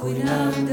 cuidando.